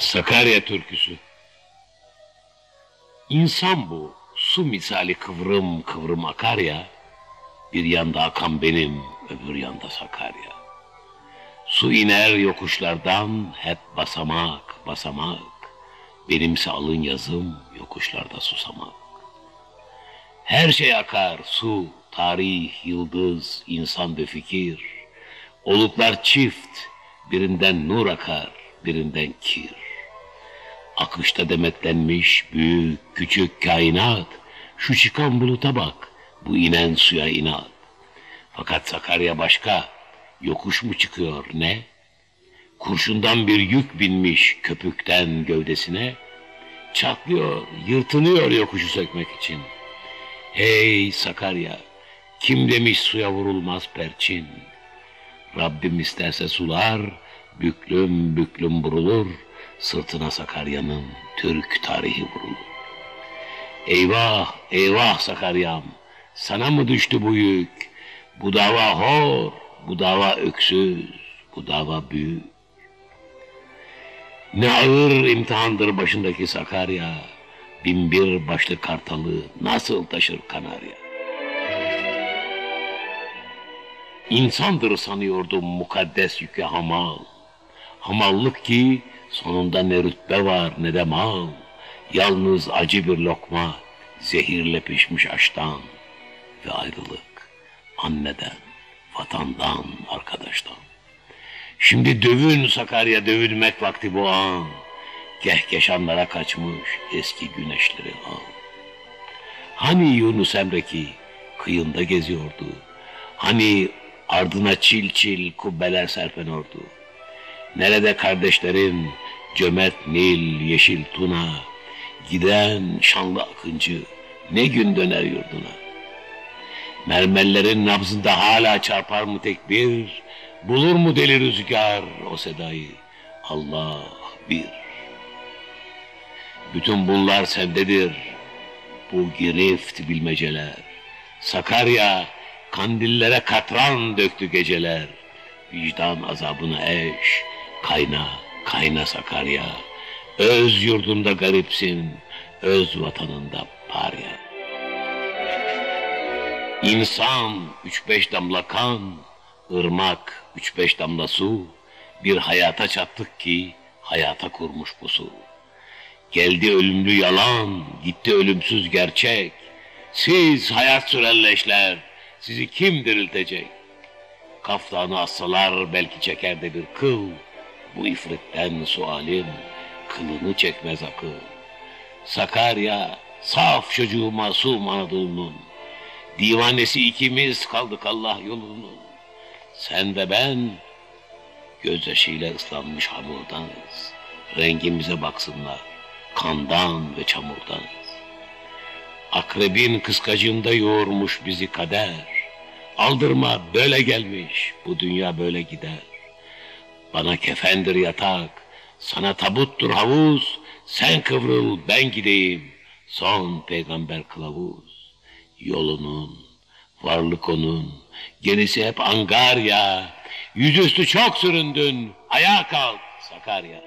Sakarya türküsü. İnsan bu, su misali kıvrım kıvrım akar ya, bir yanda akan benim, öbür yanda Sakarya. Su iner yokuşlardan, hep basamak, basamak, benimse alın yazım, yokuşlarda susamak. Her şey akar, su, tarih, yıldız, insan ve fikir. Oluklar çift, birinden nur akar, birinden kir. Akışta demetlenmiş büyük küçük kainat, şu çıkan buluta bak, bu inen suya inat. Fakat Sakarya başka, yokuş mu çıkıyor ne? Kurşundan bir yük binmiş köpükten gövdesine, çatlıyor, yırtınıyor yokuşu sökmek için. Hey Sakarya, kim demiş suya vurulmaz perçin? Rabbim isterse sular, büklüm büklüm vurulur, sırtına Sakarya'nın Türk tarihi vurulur. Eyvah, eyvah Sakarya'm, sana mı düştü bu yük? Bu dava hor, bu dava öksüz, bu dava büyük. Ne ağır imtihandır başındaki Sakarya, binbir başlı kartalı nasıl taşır Kanarya? İnsandır sanıyordum mukaddes yüke hamal. Hamallık ki sonunda ne rütbe var ne de mal. Yalnız acı bir lokma, zehirle pişmiş aştan ve ayrılık anneden, vatandan, arkadaştan. Şimdi dövün Sakarya dövülmek vakti bu an. Gehgeşanlara kaçmış eski güneşleri al. Hani Yunus Emre ki kıyında geziyordu. Hani ardına çil çil kubbeler serpen ordu. Nerede kardeşlerin cömert Nil, yeşil Tuna, giden şanlı akıncı ne gün döner yurduna. Mermerlerin nabzında hala çarpar mı tekbir, bulur mu deli rüzgar o sedayı, Allah bir. Bütün bunlar sendedir, bu girift bilmeceler. Sakarya, Kandillere katran döktü geceler. Vicdan azabına eş, kayna, kayna Sakarya. Öz yurdunda garipsin, öz vatanında parya. İnsan üç beş damla kan, ırmak üç beş damla su, bir hayata çattık ki hayata kurmuş bu su. Geldi ölümlü yalan, gitti ölümsüz gerçek. Siz hayat sürelleşler, sizi kim diriltecek? Kaftanı assalar belki çeker de bir kıl. Bu ifritten sualim kılını çekmez akıl. Sakarya saf çocuğu masum Anadolu'nun. Divanesi ikimiz kaldık Allah yolunun. Sen ve ben gözyaşıyla ıslanmış hamurdanız. Rengimize baksınlar kandan ve çamurdan. Akrebin kıskacında yoğurmuş bizi kader. Aldırma böyle gelmiş, bu dünya böyle gider. Bana kefendir yatak, sana tabuttur havuz, sen kıvrıl ben gideyim, son peygamber kılavuz. Yolunun, varlık onun, gerisi hep angarya, yüzüstü çok süründün, ayağa kalk Sakarya.